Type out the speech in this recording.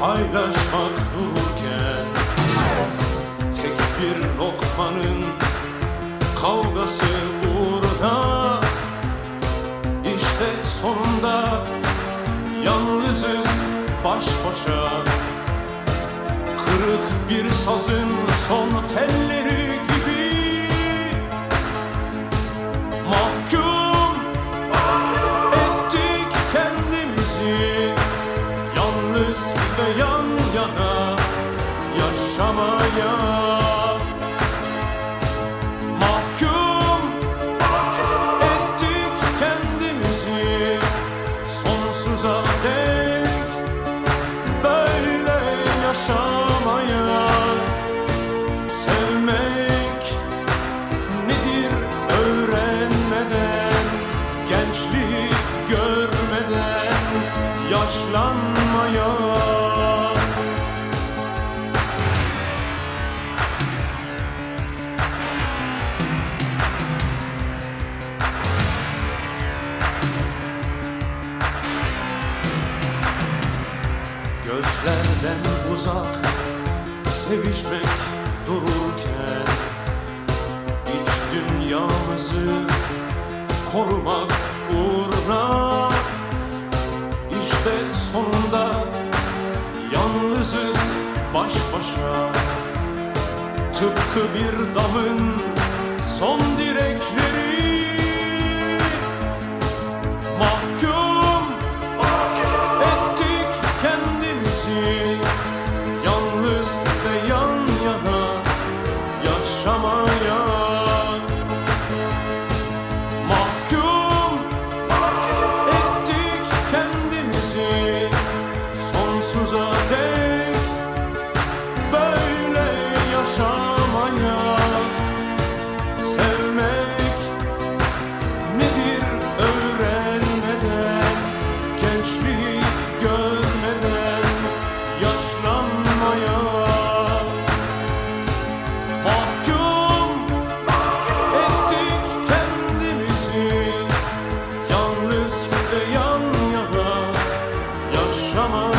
paylaşmak dururken Tek bir lokmanın kavgası uğruna İşte sonunda yalnızız baş başa. Kırık bir sazın son telli Gözlerden uzak sevişmek dururken iç dünyamızı korumak uğruna işte sonunda yalnızız baş başa. Tıpkı bir dalın to